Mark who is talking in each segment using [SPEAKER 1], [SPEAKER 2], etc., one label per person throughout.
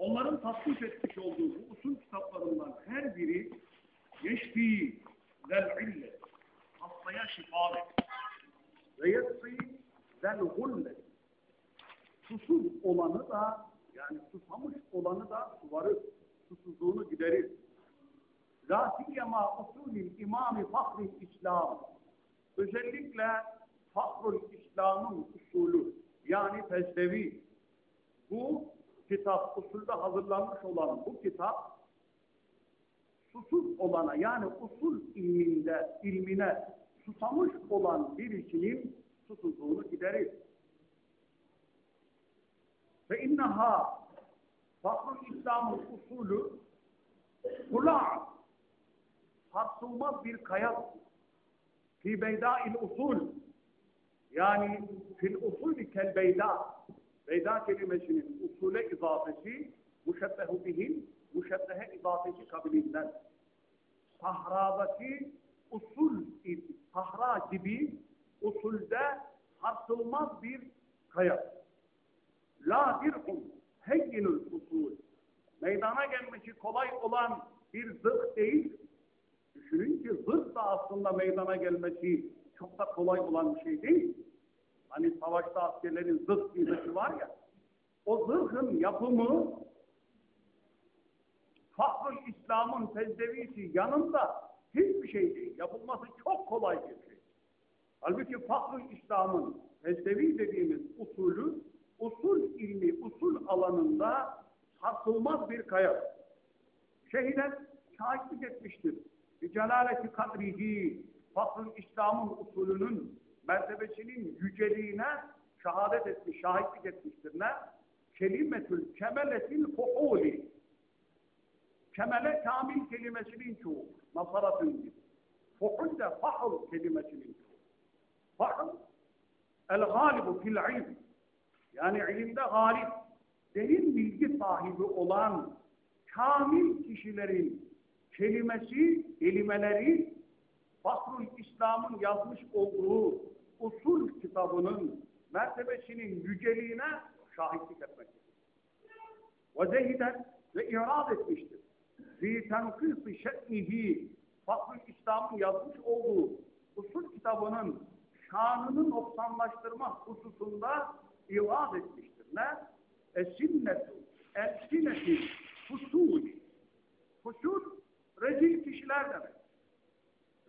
[SPEAKER 1] onların tasnif etmiş olduğu bu usul kitaplarından her biri yeşfi zel ille hastaya şifa verir. Ve yetsi zel gulle susuz olanı da yani susamış olanı da suvarır. Susuzluğunu giderir. La siyema usulü imami fahri İslam. Özellikle fahrul İslam'ın usulü yani fezlevi. Bu kitap usulde hazırlanmış olan bu kitap susuz olana yani usul ilminde ilmine susamış olan birisinin susuzluğunu giderir. Ve inneha fahrul İslam'ın usulü kula sarsılmaz bir kaya fi beydâil usul yani fil usulü kel beyda beyda kelimesinin usule izafesi müşebbehu bihil müşebbehe izafesi kabilinden. Sahradaki usul sahra gibi usulde sarsılmaz bir kaya. La dirhum heyyinul usul. Meydana gelmesi kolay olan bir zırh değil. Düşünün ki zırh da aslında meydana gelmesi çok da kolay olan bir şey değil. Hani savaşta askerlerin zırh giymesi var ya, o zırhın yapımı Fahrul İslam'ın tezevisi yanında hiçbir şey değil. Yapılması çok kolay bir şey. Halbuki Fahrul İslam'ın tezdevi dediğimiz usulü, usul ilmi, usul alanında sarsılmaz bir kaya. Şehiden şahitlik etmiştir bicelaleti kadrihi fakrın İslam'ın usulünün mertebesinin yüceliğine şehadet etmiş, şahitlik etmiştir. Ne? Kelimetül kemeletil fuhuli. Kemele kamil kelimesinin çoğu. Nasaratın gibi. Fuhul de fahl kelimesinin çoğu. Fahl el galibu fil ilm. Yani ilimde galip, derin bilgi sahibi olan kamil kişilerin kelimesi, kelimeleri Fakrul İslam'ın yazmış olduğu usul kitabının mertebesinin yüceliğine şahitlik etmektedir. Ve zehiden ve irad etmiştir. Fi tenkısı şe'nihi Fakrul İslam'ın yazmış olduğu usul kitabının şanını noksanlaştırma hususunda irad etmiştir. Ne? Esinnetu, elsineti, fusul. Fusul Rezil kişiler demek.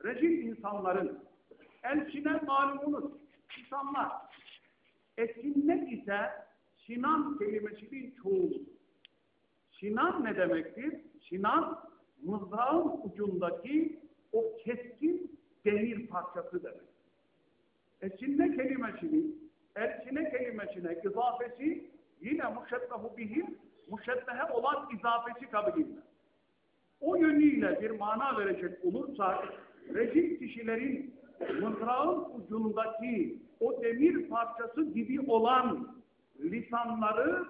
[SPEAKER 1] Rezil insanların elçine malumunuz insanlar. Esinnet ise Sinan kelimesinin çoğulu. Sinan ne demektir? Sinan mızrağın ucundaki o keskin demir parçası demek. Esinne kelimesinin elçine kelimesine izafesi yine muşebbehu bihim muşebbehe olan izafesi kabilinden o yönüyle bir mana verecek olursa rezil kişilerin mızrağın ucundaki o demir parçası gibi olan lisanları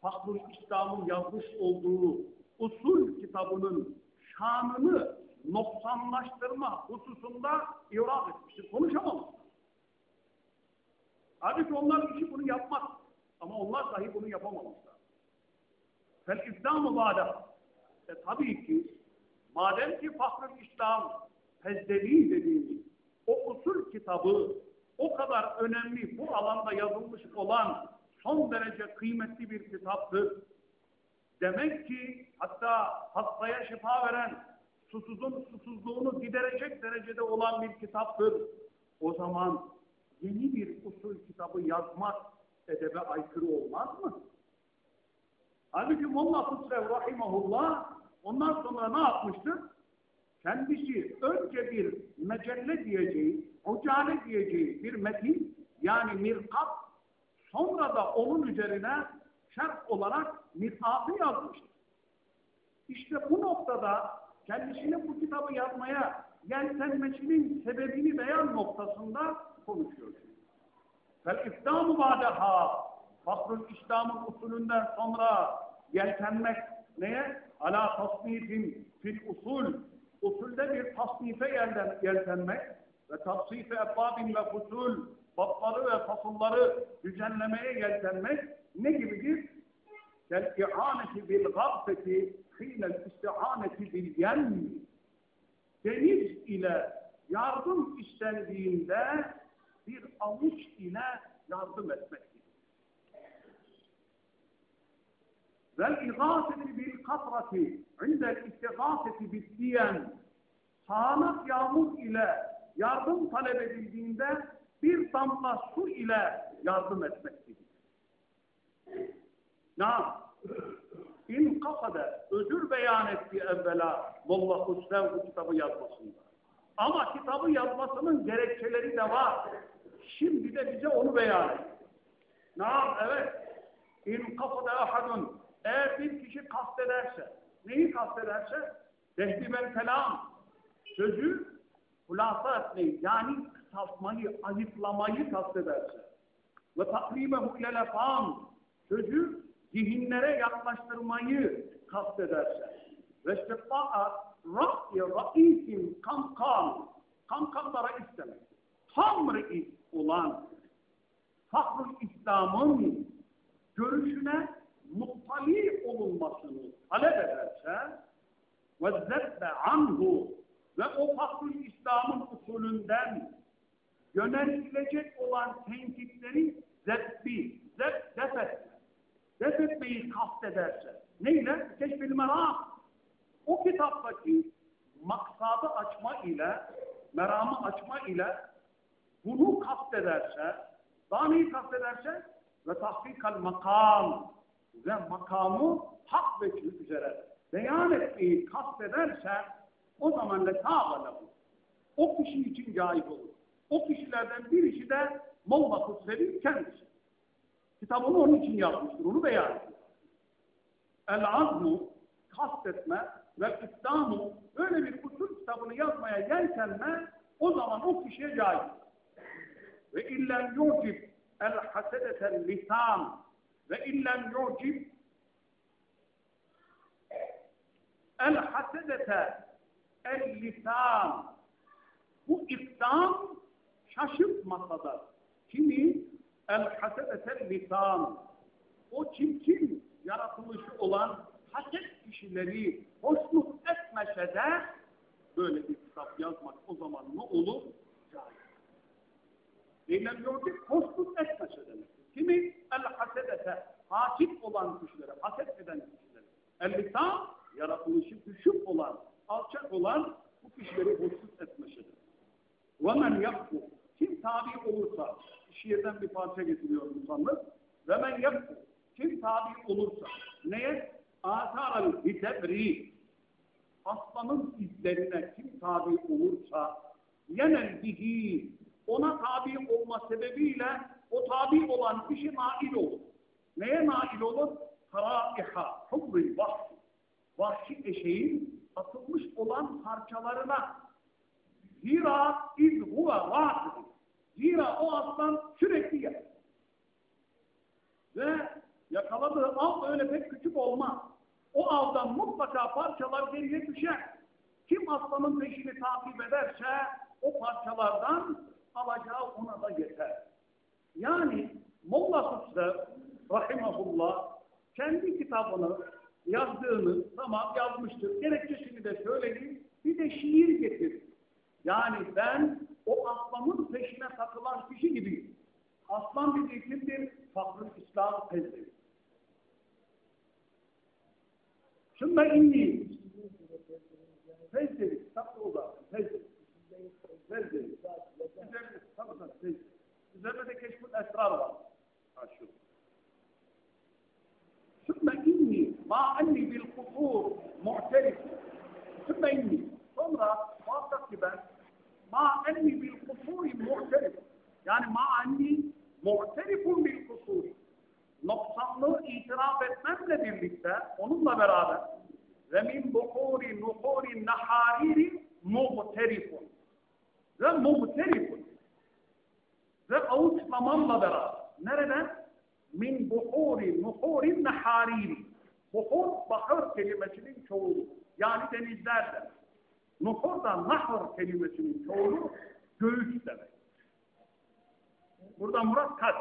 [SPEAKER 1] Fahrul İslam'ın yazmış olduğu usul kitabının şanını noksanlaştırma hususunda irad etmiştir. Konuşamamışlar. Halbuki onlar işi bunu yapmaz. Ama onlar dahi bunu yapamamışlar. Fel İslam'ı ba'da e tabii ki madem ki Fahrül İslam Fezdevi dediğimiz o usul kitabı o kadar önemli bu alanda yazılmış olan son derece kıymetli bir kitaptır. Demek ki hatta hastaya şifa veren susuzun susuzluğunu giderecek derecede olan bir kitaptır. O zaman yeni bir usul kitabı yazmak edebe aykırı olmaz mı? Halbuki Molla Fısrev Rahimahullah ondan sonra ne yapmıştır? Kendisi önce bir mecelle diyeceği, ocale diyeceği bir metin yani mirkat sonra da onun üzerine şerh olarak mirkatı yazmıştır. İşte bu noktada kendisine bu kitabı yazmaya yeltenmesinin sebebini beyan noktasında konuşuyor. İslam'ı ba'deha Fakrul İslam'ın usulünden sonra yeltenmek neye? Ala tasnifin fil usul usulde bir tasnife yeltenmek ve tasnife ebbabin ve fusul, babları ve fasulları düzenlemeye yeltenmek ne gibidir? Kel-i'aneti bil-gabseti hilel isti'aneti bil-yenni. Deniz ile yardım istendiğinde bir avuç ile yardım etmek. Vel bil katrati indel istigâseti bil diyen sağanak yağmur ile yardım talep edildiğinde bir damla su ile yardım etmektir. Na, in kafada özür beyan etti evvela Molla Hüsrev kitabı yazmasında. Ama kitabı yazmasının gerekçeleri de var. Şimdi de bize onu beyan et. Naam evet. İn kafada ahadun. Eğer bir kişi kastederse, neyi kastederse? Tehdimen kelam. Sözü hulasa etmeyi, yani kısaltmayı, ayıplamayı kastederse. Ve takribehu ile lefam. Sözü zihinlere yaklaştırmayı kastederse. Ve istifa'a ra'yi ra'isin kamkan. Kamkan da reis demek. Tam reis olan Fahrul İslam'ın görüşüne muttali olunmasını talep ederse ve zebbe anhu ve o Fahrul İslam'ın usulünden yönelilecek olan tenkitleri zebbi, zeb, def etme. Def etmeyi kastederse. Neyle? Keşfil meram. O kitaptaki maksadı açma ile, meramı açma ile bunu kastederse, daha neyi kastederse? Ve tahkikal makam ve makamı hak ve üzere beyan etmeyi kastederse o zaman le bu. O kişi için caiz olur. O kişilerden birisi de Molla Kusrevi kendisi. Kitabını onun için yazmıştır, onu beyan ediyor. El-azmu kastetme ve İslam'ı öyle bir usul kitabını yazmaya yeltenme o zaman o kişiye caiz. Ve illem yucib el hasedeten lisan ve illem yucib el hasedete el lisan bu İslam şaşırtmaktadır. Kimi el hasedeten lisan o çirkin yaratılışı olan haset kişileri hoşnut etmese de böyle bir kitap yazmak o zaman ne olur? Caiz. Eylem ki hoşnut etmese demek. Kimi? El hasedete. Hasip olan kişilere, haset eden kişilere. El lisan, yaratılışı düşük olan, alçak olan bu kişileri hoşnut de. Ve men yapfu. Kim tabi olursa, şiirden bir parça getiriyor musallık. Ve men yapfu. Kim tabi olursa, neye? Asaral hitebri. Aslanın izlerine kim tabi olursa, yenel bihi, ona tabi olma sebebiyle o tabi olan kişi nail olur. Neye nail olur? Karaiha, hubri vahşi. Vahşi eşeğin atılmış olan parçalarına. Zira iz huve vahşi. Zira o aslan sürekli yer. Ve yakaladığı av öyle pek küçük olmaz. O avdan mutlaka parçalar geriye düşer. Kim aslanın peşini takip ederse o parçalardan alacağı ona da yeter. Yani Molla Hüsrev Rahimahullah kendi kitabını yazdığını tamam yazmıştır. Gerekçesini de söyledi. Bir de şiir getirdi. Yani ben o aslanın peşine takılan kişi gibiyim. Aslan bir kimdir? Fakrı İslam tezleri. Sümme inni tezleri. Saklı o da. Tezleri. Tezleri. Üzerinde, tabii tabii tezleri. Üzerinde de keşful esrar var. Ha şu. Sümme inni ma enni bil kusur mu'terif. Sümme inni. Sonra muhakkak ki ben ma enni bil kusuri mu'terif. Yani ma enni mu'terifun bil kusuri. Noksanlığı itiraf etmemle birlikte, onunla beraber ve min buhuri nuhuri nahariri mu'terifun. Ve mu'terifun. Ve avuçlamamla beraber. Nereden? Min buhuri nuhuri nahariri. Buhur, bahar kelimesinin çoğulu. Yani denizlerden. Nuhur da nahır kelimesinin çoğulu göğüs demek. Burada murat kat.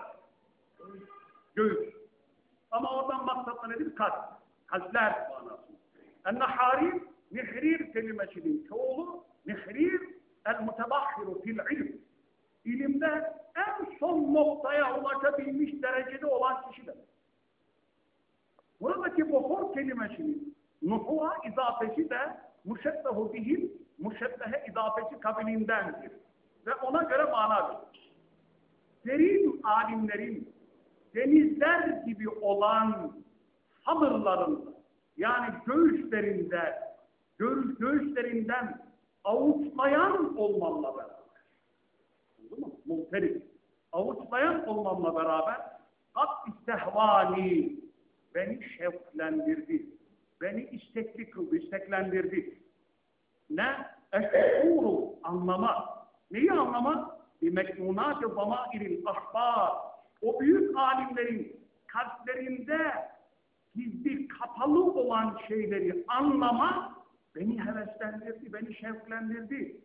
[SPEAKER 1] Göğüs. Ama oradan maksatla nedir? Kalp. Kalpler manası. En-Nahari nihrir kelimesinin çoğulu nihrir el-mutebahhiru fil ilm. Noktaya ulaşabilmiş derecede olan kişi demek. Buradaki buhur kelimesinin nuhura izafesi de muşebbehu bihim muşebbehe izafesi kabilindendir. Ve ona göre mana verir. Derin alimlerin denizler gibi olan hamırların yani göğüslerinde göğüs, göğüslerinden avuçlayan beraber anladın mı? Muhterif. Avuçlayan olmamla beraber kat istehvani beni şevklendirdi. Beni istekli kıldı, isteklendirdi. Ne? Eşkuru anlama. Neyi anlama? Bir meknunat-ı zamairil ahbar. O büyük alimlerin kalplerinde gizli, kapalı olan şeyleri anlama beni heveslendirdi, beni şevklendirdi.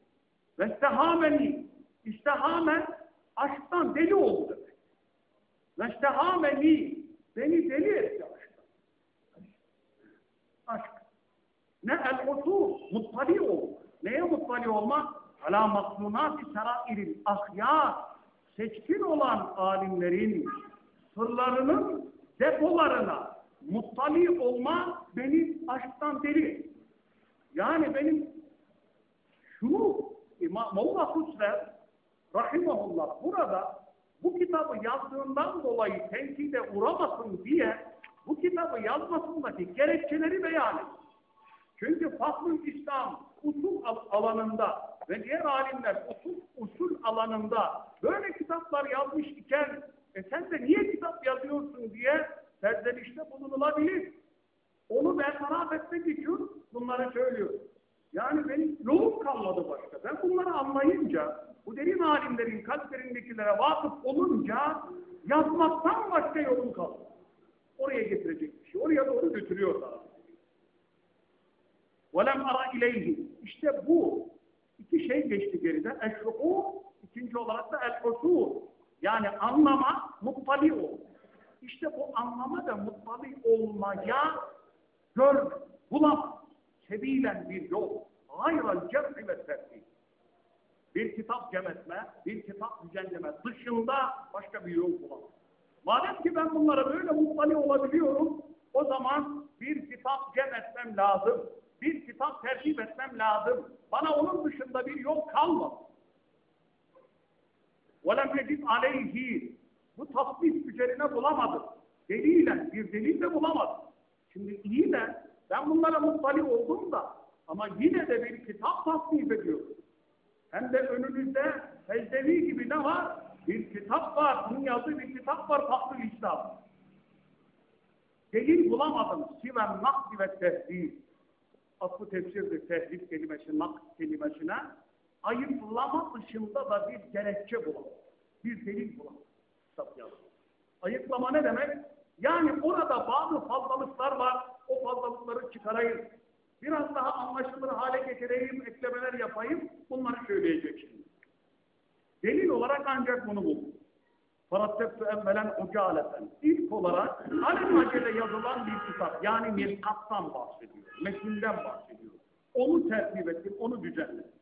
[SPEAKER 1] Ve istehameni, istehamen aşktan deli oldu demek. Ve istehameni, beni deli etti aşktan. Aşk. Ne el-usul, muttali ol. Neye muttali olma? Ala maklunat-ı serairil. Seçkin olan alimlerin sırlarının depolarına muttali olma beni aşktan deli. Yani benim şunu İmam Molla Husrev Rahimahullah burada bu kitabı yazdığından dolayı tenkide uğramasın diye bu kitabı yazmasındaki gerekçeleri beyan ediyor. Çünkü Fahlül İslam usul alanında ve diğer alimler usul, usul alanında böyle kitaplar yazmış iken e sen de niye kitap yazıyorsun diye serzenişte bulunulabilir. Onu bertaraf etmek için bunları söylüyorum. Yani benim yolum kalmadı başka. Ben bunları anlayınca, bu derin alimlerin kalplerindekilere vakıf olunca yazmaktan başka yolum kalmadı. Oraya getirecek bir şey. Oraya doğru götürüyor da. وَلَمْ ara ileyhi. İşte bu iki şey geçti geride. Eşru'u, ikinci olarak da el-usul. Yani anlama, muttali ol. İşte bu anlama da muttali olmaya gör, bulamaz. Sebilen bir yol. Hayral cem'i ve tertib. Bir kitap cem etme, bir kitap düzenleme dışında başka bir yol bulamaz. Madem ki ben bunlara böyle muttali olabiliyorum, o zaman bir kitap cem etmem lazım. Bir kitap tertip etmem lazım. Bana onun dışında bir yol kalmadı. وَلَمْ يَجِدْ عَلَيْهِ Bu tasdif üzerine bulamadım. Deliyle, bir delil de bulamadım. Şimdi iyi de ben bunlara muttali oldum da ama yine de bir kitap tasnif ediyorum. Hem de önümüzde Fezdevi gibi ne var? Bir kitap var, bunun yazdığı bir kitap var Fahlül İslam. Delil bulamadım. Siven nakdi ve tehdid. Aslı tefsirdir tehdit kelimesi, nakd kelimesine. Ayıplama dışında da bir gerekçe bulamadım. Bir delil bulamadım. Kitap. Ayıplama ne demek? Yani orada bazı fazlalıklar var, o fazlalıkları çıkarayım. Biraz daha anlaşılır hale getireyim, eklemeler yapayım, bunları söyleyecek şimdi. Delil olarak ancak bunu buldum. Faratteftu evvelen ucaleten. İlk olarak alelacele yazılan bir kitap, yani mirkattan bahsediyor, metinden bahsediyor. Onu tertip ettim, onu düzenledim.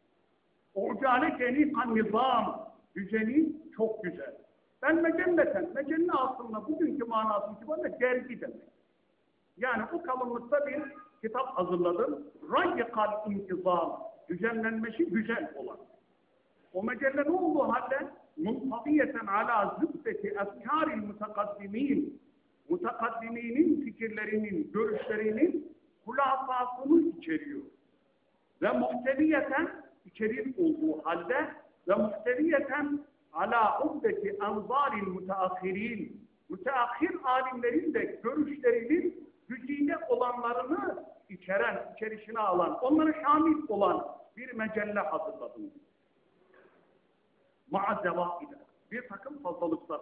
[SPEAKER 1] Ucale keni kan nizam, düzeni çok güzel. Ben mecelleten, mecelle aslında bugünkü manası itibariyle dergi demek. Yani o kalınlıkta bir kitap hazırladım. Rayyikal intizam, düzenlenmesi güzel olan. O mecelle ne olduğu halde muntaviyeten ala zübbeti efkâril mutakaddimin, mutakaddiminin fikirlerinin, görüşlerinin hulasasını içeriyor. Ve muhteviyeten içerik olduğu halde ve muhteviyeten ala uddeti anzaril müteahhirin müteahhir alimlerin de görüşlerinin güzide olanlarını içeren, içerisine alan, onları şamil olan bir mecelle hazırladım. Ma'addeva ile. Bir takım fazlalıklar.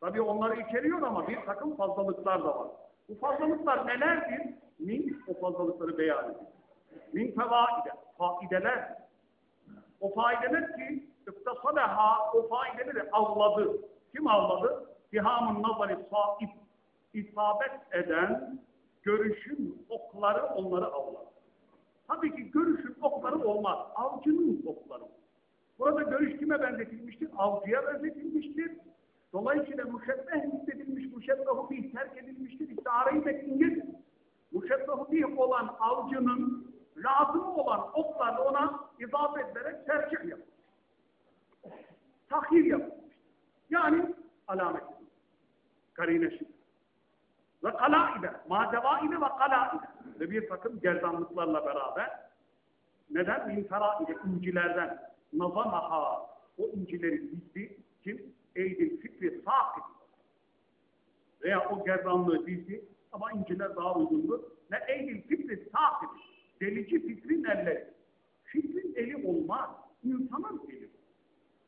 [SPEAKER 1] Tabii onları içeriyor ama bir takım fazlalıklar da var. Bu fazlalıklar nelerdir? Min o fazlalıkları beyan ediyor. Min fevaide, faideler. O faideler ki iktasadaha o faideleri avladı. Kim avladı? Bihamın nazari sahip. İsabet eden görüşün okları onları avlar. Tabii ki görüşün okları olmaz. Avcının okları. Burada görüş kime benzetilmiştir? Avcıya benzetilmiştir. Dolayısıyla müşebbeh hissedilmiş, müşebbehu bih terk edilmiştir. İşte arayı mekingedir. Müşebbehu bih olan avcının lazım olan oklarla ona izafe ederek tercih yapmış. Tahir yapmış. Yani alamet. Karineşi. Ve kalaide. Macevaide ve kalaide. Ve bir takım gerdanlıklarla beraber neden? Min incilerden nazamaha o incileri dizdi. Kim? Eydil fikri sakit. Veya o gerdanlığı dizdi. Ama inciler daha uygundur. Ne eydil fikri sakit. Delici fikrin elleri. Fikrin eli olmaz. İnsanın eli.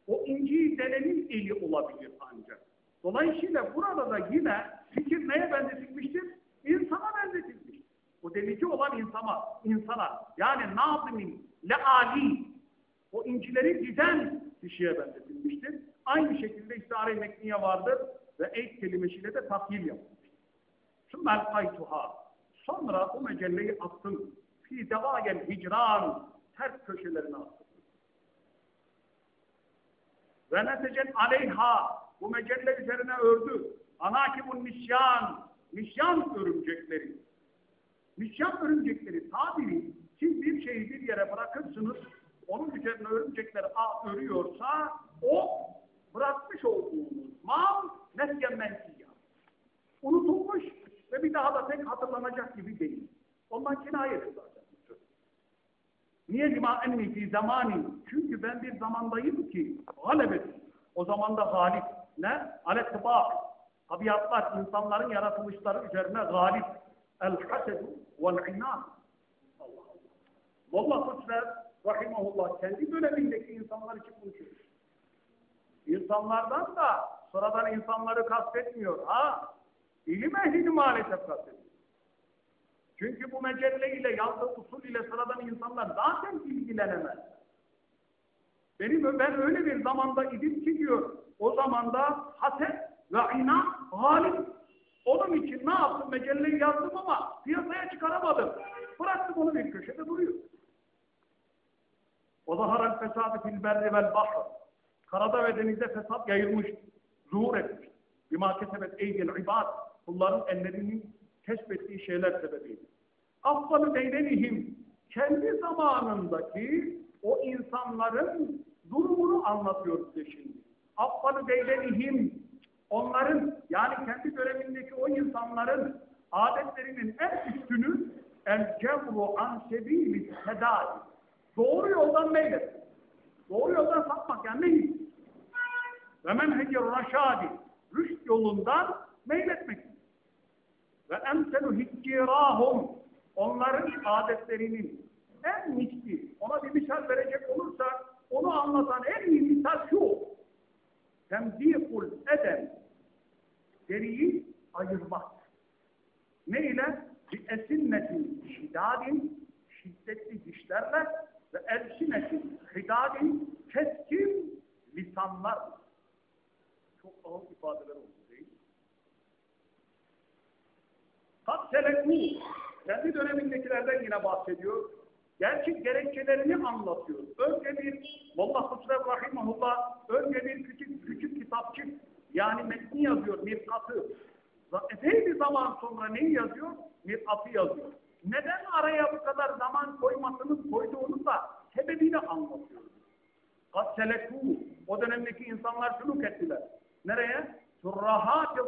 [SPEAKER 1] O inciyi denenin eli olabilir ancak. Dolayısıyla burada da yine fikir neye benzetilmiştir? İnsana benzetilmiş. O delici olan insana, insana yani nazimin, leali, o incileri dizen kişiye benzetilmiştir. Aynı şekilde istare mekniye vardır ve eyd kelimesiyle de tahyil yapılmıştır. Sümmel kaytuha. Sonra o mecelleyi attım. Fi devagel hicran. Ters köşelerine attım. Ve netecen aleyha. Bu mecelle üzerine ördü. Anakibun nisyan. Nisyan örümcekleri. Nisyan örümcekleri tabiri siz bir şeyi bir yere bırakırsınız onun üzerine örümcekler örüyorsa o bırakmış olduğunuz mal nesyen mensiya. Unutulmuş ve bir daha da pek hatırlanacak gibi değil. Ondan kinayeti zaten. Niye lima enni fi zamani? Çünkü ben bir zamandayım ki galebet. O zamanda galip. Ne? Alet tıbak. Tabiatlar, insanların yaratılışları üzerine galip. El hasedu vel inan. Allah Allah. Molla Kutser Rahimahullah kendi dönemindeki insanlar için konuşuyor. İnsanlardan da sıradan insanları kastetmiyor. Ha? İlim ehlini maalesef kastediyor. Çünkü bu mecelle ile yazdığı usul ile sıradan insanlar zaten ilgilenemez. Benim ben öyle bir zamanda idim ki diyor, o zamanda haset ve inan galip. Onun için ne yaptım? Mecelleyi yazdım ama piyasaya çıkaramadım. Bıraktım onu bir köşede duruyor. O zaharal fesadı fil berri vel bahr. Karada ve denizde fesat yayılmış, zuhur etmiş. Bima kesebet eydil ibad. Kulların ellerinin kesbettiği şeyler sebebiyle. Affalı beydenihim. Kendi zamanındaki o insanların durumunu anlatıyor size şimdi. Affalı beydenihim. Onların yani kendi dönemindeki o insanların adetlerinin en üstünü el cevru an sebili tedavi Doğru yoldan meylet. Doğru yoldan sapmak yani neyi? Ve menhecir raşadi. Rüşt yolundan meyletmek. Ve emselu hiccirahum. Onların adetlerinin en misli, ona bir misal verecek olursak, onu anlatan en iyi misal şu. Temzikul eden. Deriyi ayırmak. Ne ile? Bir esinnetin şidadin, şiddetli dişlerle ve elsinetin hidadin keskin lisanlar. Çok ağır ifadeler oldu değil mi? Kat selekû, kendi dönemindekilerden yine bahsediyor. Gerçek gerekçelerini anlatıyor. Önce bir, Molla Husrev Rahimahullah, önce bir küçük küçük kitapçık, yani metni yazıyor, mirkatı. Epey bir zaman sonra neyi yazıyor? Mirkatı yazıyor. Neden araya bu kadar zaman koymasını koyduğunu da sebebini anlatıyor. Kasselekû. O dönemdeki insanlar sülük ettiler. Nereye? Surrahat-ı.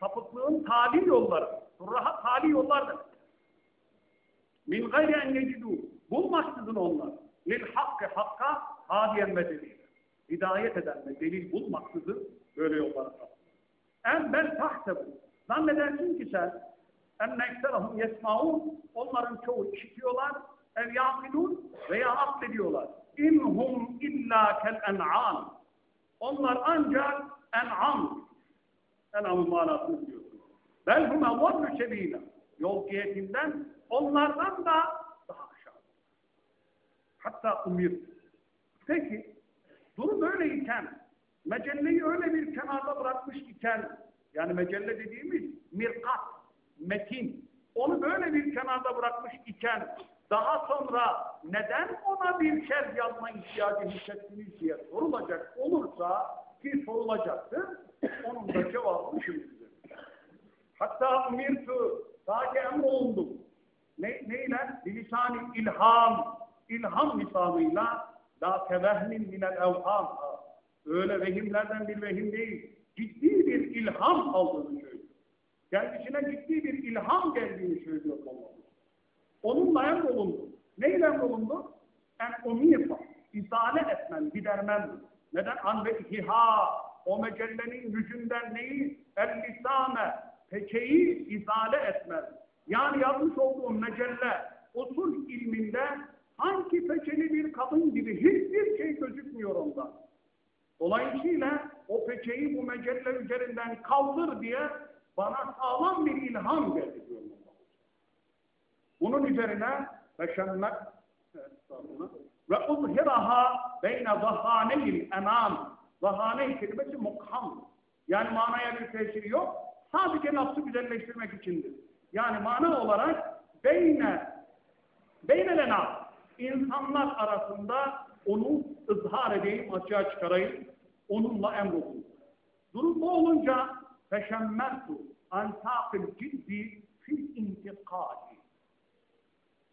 [SPEAKER 1] Sapıklığın tali yolları. Surrahat tali yollardır. Min gayri en yecidû. Bulmaksızın onlar. Lil hakkı hakka hadiyen ve delil. Hidayet eden ve delil bulmaksızın böyle yollara sapıyor. En bel tahsebu. Zannedersin ki sen enne ekserahum yesmaun. Onların çoğu işitiyorlar. Ev yakilun veya aklediyorlar. İnhum illa kel en'am. Onlar ancak en'am. En'amın manasını diyorsun. Bel hume varru sebîle. Yol cihetinden onlardan da daha aşağı. Hatta umir. Peki durum öyleyken mecelleyi öyle bir kenarda bırakmış iken Yani mecelle dediğimiz mirkat, metin. Onu böyle bir kenarda bırakmış iken daha sonra neden ona bir şer yazma ihtiyacı hissettiniz diye sorulacak olursa ki sorulacaktır. Onun da cevabını şimdi. Hatta umirtu sadece emrolundum. Bilisani ilham. İlham lisanıyla la kevehmin minel evham. Öyle vehimlerden bir vehim değil. Ciddi bir ilham aldığını söylüyor. Kendisine ciddi bir ilham geldiğini söylüyor Allah. Onunla emrolundu. Neyle emrolundu? En umifa. İzale etmem, gidermem. Neden? An ve ihiha. O mecellenin yüzünden neyi? El lisane. Peçeyi izale etmez. Yani yazmış olduğum mecelle usul ilminde sanki peçeli bir kadın gibi hiçbir şey gözükmüyor ondan. Dolayısıyla o peçeyi bu mecelle üzerinden kaldır diye bana sağlam bir ilham geldi diyor. Bunun üzerine feşemmek ve uzhiraha beyne zahaneyil enam zahane kelimesi mukham yani manaya bir tesiri yok sadece nafsı güzelleştirmek içindir. Yani mana olarak beyne beynelena insanlar arasında onu ızhar edeyim, açığa çıkarayım, onunla emrolun. Durum bu olunca feşemmertu antaqil ciddi fil intikadi.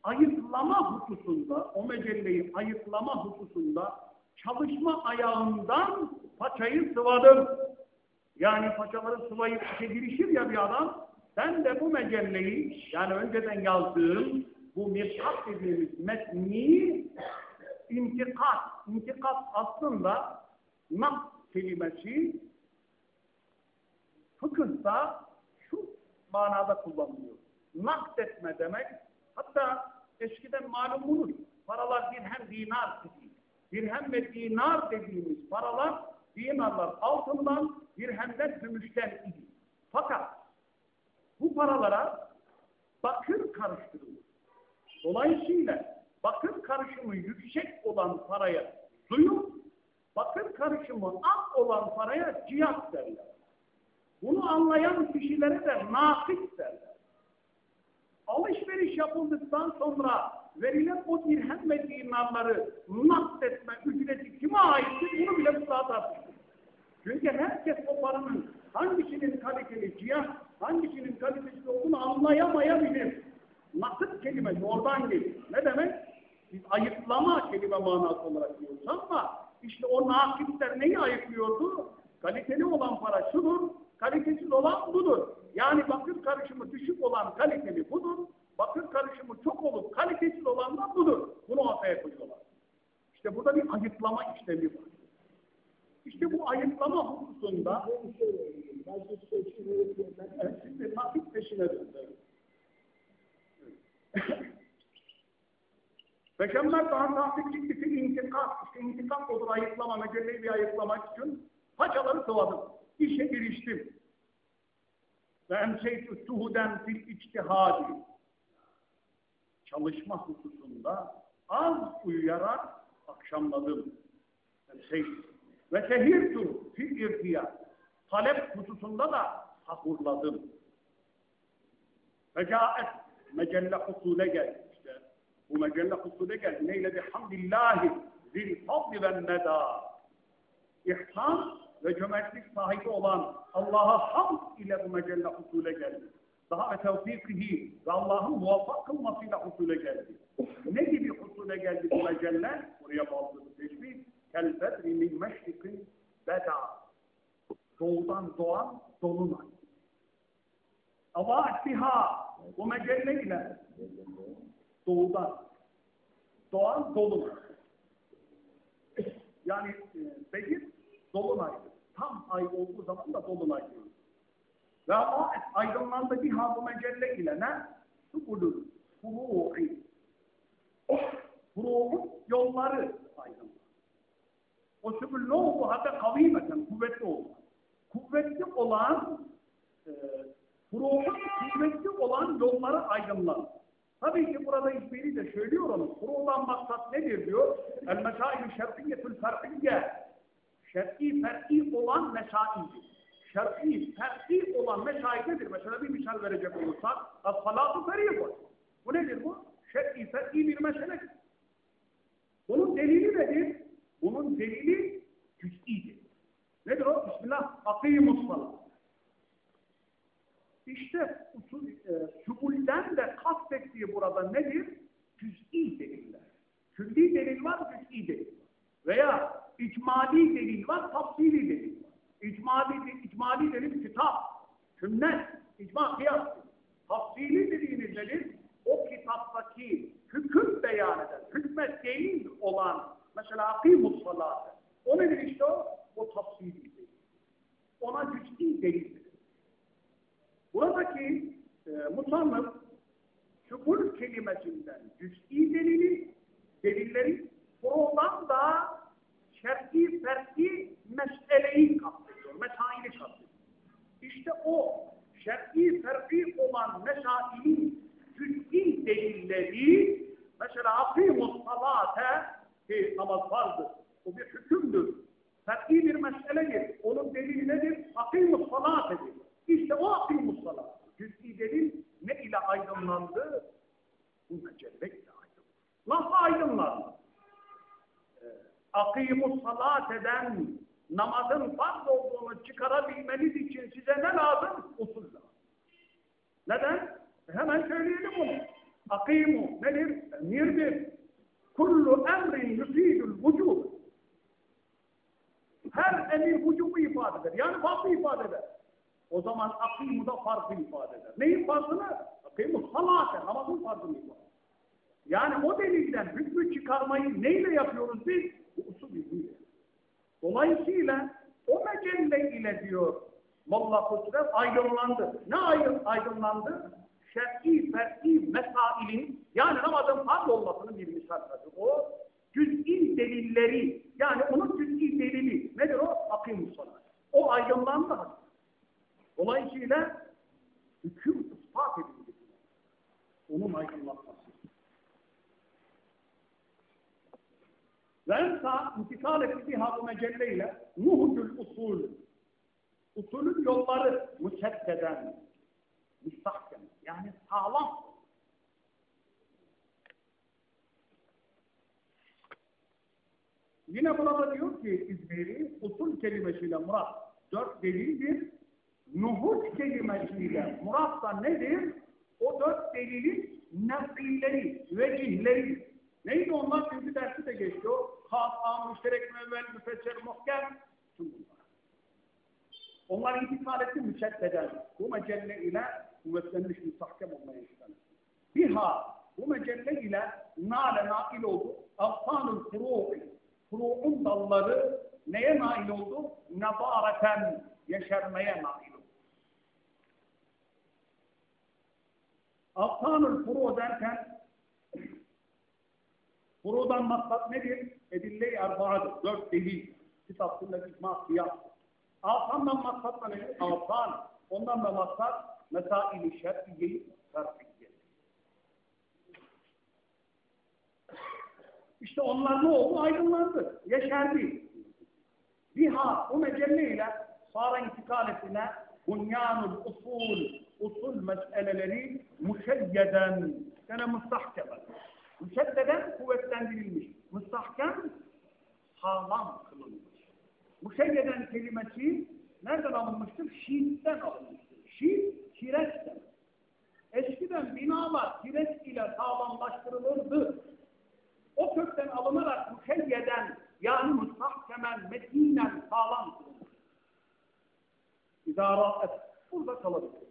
[SPEAKER 1] Ayıklama hususunda, o mecelleyi ayıklama hususunda çalışma ayağından paçayı sıvadım. Yani paçaları sıvayıp işe girişir ya bir adam, ben de bu mecelleyi, yani önceden yazdığım bu mirkat dediğimiz metni intikat, intikat aslında nak kelimesi fıkıhta şu manada kullanılıyor. Nakdetme demek, hatta eskiden malum bulur. Paralar dirhem dinar dediğimiz. Dirhem ve dinar dediğimiz paralar, dinarlar altından, dirhemler gümüşten idi. Fakat bu paralara bakır karıştırılır. Dolayısıyla bakır karışımı yüksek olan paraya suyun, bakır karışımı az olan paraya cihaz derler. Bunu anlayan kişilere de nakit derler. Alışveriş yapıldıktan sonra verilen o dirhem ve dinarları nakletme ücreti kime aittir bunu bile ıslah tartışır. Çünkü herkes o paranın hangisinin kaliteli cihaz, hangisinin kalitesiz olduğunu anlayamayabilir. Nakit kelimesi oradan gelir. Ne demek? Biz ayıplama kelime manası olarak diyoruz ama işte o nakitler neyi ayıplıyordu? Kaliteli olan para şudur, kalitesiz olan budur. Yani bakır karışımı düşük olan kaliteli budur, bakır karışımı çok olup kalitesiz olan da budur. Bunu ortaya koyuyorlar. İşte burada bir ayıplama işlemi var. İşte bu ayıplama hususunda evet, şimdi nakit peşine döndü. Peşember daha tahtik çıktı ki intikam, işte intikam olur ayıklama, mecelleyi ayıklamak için paçaları sıvadım. İşe giriştim. Ve emseytü suhuden fil içtihadi. Çalışma hususunda az uyuyarak akşamladım. Emseytü. Ve tehirtu fil irtiya. Talep hususunda da sahurladım. Fecaet mecelle husule geldi işte. Bu mecelle husule geldi. Neyle? Hamdillahi zil fadli ve neda. İhsan ve cömertlik sahibi olan Allah'a hamd ile bu mecelle husule geldi. Daha ve tevfikihi ve Allah'ın muvaffak kılmasıyla husule geldi. Ne gibi husule geldi bu mecelle? Buraya bağlı teşbih. Kel bedri min meşrikin beda. Doğudan doğan dolunay. Allah biha bu mecelle ile doğudan doğan dolunay. Yani e, Bedir dolunaydır. Tam ay olduğu zaman da dolunay diyoruz. Ve Allah aydınlandı biha bu mecelle ile ne? Subulur, furu'i. Furu'un yolları aydınlandı. O sübül ne oldu? Hatta kavimeten, kuvvetli oldu. Kuvvetli olan e, furu'un kuvvetli olan yolları aydınlandı. Tabii ki burada İzmir'i de söylüyor onu. Furu'dan maksat nedir diyor? El-mesail-i şer'iyetül fer'iyye. Şer'i fer'i olan mesaildir. şer'i, tersi olan meşayih nedir? Mesela bir misal verecek olursak, as-salatu feriyatun. Bu nedir bu? Şer'i, tersi bir meseledir. Bunun delili nedir? Bunun delili cüz'idir. Nedir o? Bismillah. Akimus salat. İşte e, subulden de kastettiği burada nedir? Cüz'i deliller. Külli delil var, cüz'i delil var. Veya icmali delil var, tafsili delil var. İcmali, icmali delil kitap, sünnet, icma, kıyas. Tafsili dediğiniz delil o kitaptaki hüküm beyan eden, hükmet değil olan mesela akimus salatı. O nedir işte o? O tafsili delil. Ona cüz'i delildir. Buradaki e, musannıf şükür kelimesinden cüz'i delili, delilleri furudan da şer'i fer'i meseleyi kastediyor, mesaili kastediyor. İşte o şer'i fer'i olan mesailin cüz'i delilleri mesela akimus salate ki namaz farzdır. O bir hükümdür. Fer'i bir meseledir. Onun delili nedir? Akimus salatedir. İşte o akimus salat. Cüz'i delil ne ile aydınlandı? Bu mecelle ile aydınlandı. Nasıl aydınlandı? Ee, akimus salat eden namazın farz olduğunu çıkarabilmeniz için size ne lazım? Usul. Neden? Hemen söyleyelim bunu. Akimu nedir? Emirdir. Kullu emrin yufidul vücub. Her emir vücubu ifade eder. Yani farklı ifade eder. O zaman akimu da farklı ifade eder. Neyin farkını? Akimu salate, namazın farkını ifade eder. Yani o delilden hükmü çıkarmayı neyle yapıyoruz biz? Bu usul bilgiyle. Dolayısıyla o mecelle ile diyor Molla Kudret aydınlandı. Ne aydınlandı? Şer'i, fer'i, mesailin yani namazın farz olmasının bir misal tabii. O cüz'i delilleri yani onun cüz'i delili nedir o? Akim salat. O aydınlandı. Dolayısıyla hüküm ispat edildi. Onun aydınlatması. Ve ensa intikal etti biha bu mecelleyle nuhudül usul. Usulün yolları müseddeden, müstahkem, yani sağlam. Yine burada diyor ki İzmiri, usul kelimesiyle murat dört delildir. Nuhut kelimesiyle murat da nedir? O dört delilin nefilleri, vecihleri. Neydi onlar? Çünkü dersi de geçiyor. Has, am, müşterek, müevvel, müfessir, muhkem. Onlar intikal etti müseddeden. Bu mecelle ile kuvvetlenmiş müstahkem olmaya istedim. Biha bu mecelle ile nale nail oldu. Afsanul furu'i. Furu'un dalları neye nail oldu? Nebareten yeşermeye nail oldu. Afsanul furu derken furudan maksat nedir? Edille-i erbaadır. Dört delil. Kitap, sünnet, icma, kıyas. Afsandan maksat da nedir? Afsan. Ondan da maksat mesail-i şer'iye-i fer'iyye. İşte onlar ne oldu? Aydınlandı. Yeşerdi. Biha bu mecelle ile sonra intikalesine bunyanul usul usul meseleleri müşeyyeden gene müstahkemen. Müşeddeden kuvvetlendirilmiş. Müstahkem sağlam kılınmış. Müşeyyeden kelimesi nereden alınmıştır? Şiitten alınmıştır. Şiit, kireç demek. Eskiden binalar kireç ile sağlamlaştırılırdı. O kökten alınarak müşeyyeden yani müstahkemen, metinen sağlam kılınır. İdara et. Burada kalabilir.